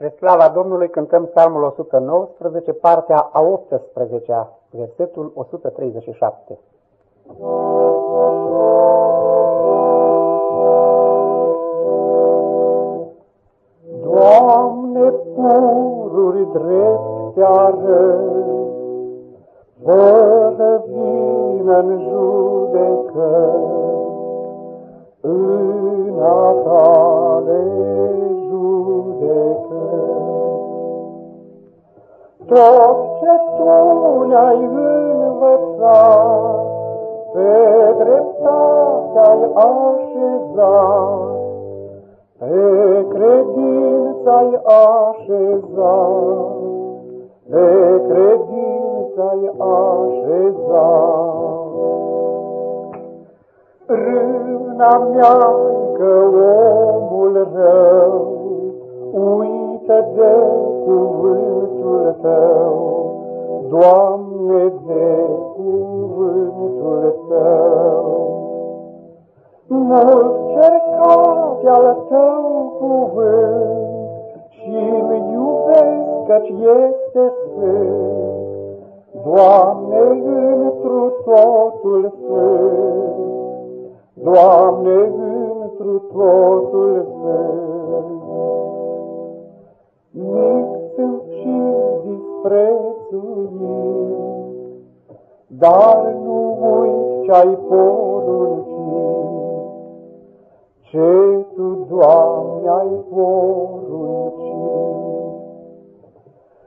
Spre slava Domnului cântăm psalmul 119, partea a 18-a, versetul 137. Doamne, pururi drept te arăt, fără vină în judecă, în a Tot ce tu ne-ai învățat, pe dreptate ai așezat, pe credință ai așezat, pe credință ai așezat. Râna mea că omul rău uită de Doamne, de cuvântul Tău. Mult cercat al Tău cuvânt și-l iubesc căci este sfânt, Doamne, întru totul sfânt, Doamne, întru totul sfânt. Mic sunt și disprețuit, dar nu uit ce-ai poruncit, ce Tu, Doamne, ai poruncit.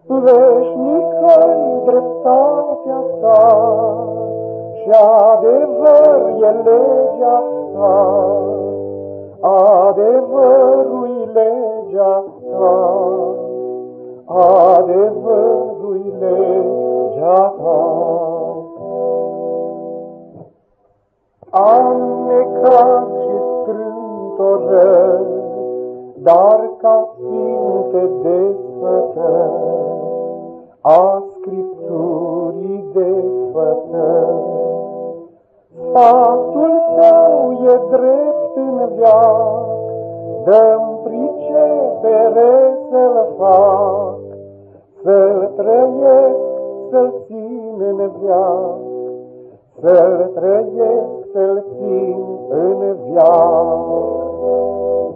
Veșnică-i dreptatea Ta și adevăr e legea Ta, adevărul legea Ta Am necat și strântoră, dar ca Sfinte desfătă, a Scripturii desfătă. Sfatul tău e drept în viață, dăm pricepere să-l fac, să-l trăiesc, să-l țin în viață, să-l trăiesc, să-l țin în viață.